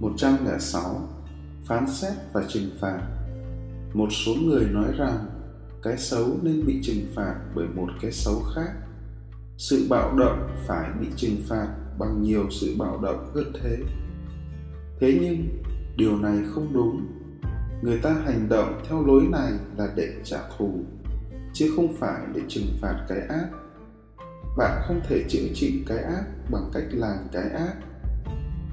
106 Phán xét và trừng phạt Một số người nói rằng cái xấu nên bị trừng phạt bởi một cái xấu khác. Sự bạo động phải bị trừng phạt bằng nhiều sự bạo động hơn thế. Thế nhưng, điều này không đúng. Người ta hành động theo lối này là để trả thù, chứ không phải để trừng phạt cái ác. Bạn không thể chữa trị cái ác bằng cách làm cái ác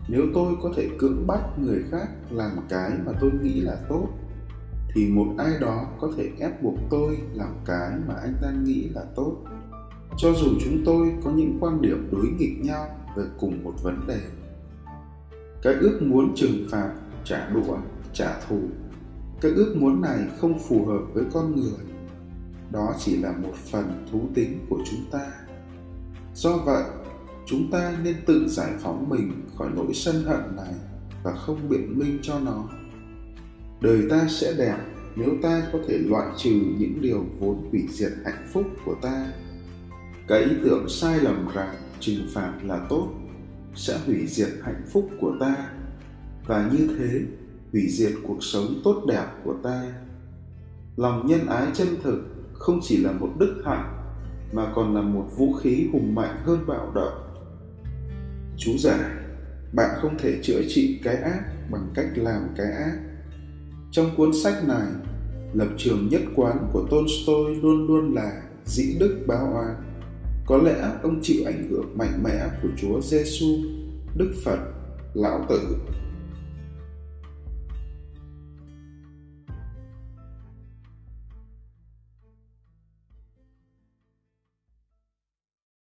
nếu tôi có thể cưỡng bắt người khác làm cái mà tôi nghĩ là tốt, thì một ai đó có thể ép buộc tôi làm cái mà anh ta nghĩ là tốt. Cho dù chúng tôi có những quan điểm đối nghịch nhau về cùng một vấn đề, cái ước muốn trừng phạt, trả đũa, trả thù, cái ước muốn này không phù hợp với con người, đó chỉ là một phần thú tính của chúng ta. Do vậy chúng ta nên tự giải phóng mình khỏi nỗi sân hận này và không biện minh cho nó. Đời ta sẽ đẹp nếu ta có thể loại trừ những điều vốn hủy diệt hạnh phúc của ta. Cái ý tưởng sai lầm rằng trừng phạt là tốt sẽ hủy diệt hạnh phúc của ta. Và như thế, hủy diệt cuộc sống tốt đẹp của ta. Lòng nhân ái chân thực không chỉ là một đức hạnh, mà còn là một vũ khí hùng mạnh hơn bạo động chú giải bạn không thể chữa trị cái ác bằng cách làm cái ác. Trong cuốn sách này, lập trường nhất quán của tolstoy luôn luôn là dĩ đức báo oán. Có lẽ ông chịu ảnh hưởng mạnh mẽ của chúa giêsu đức phật, lão tử.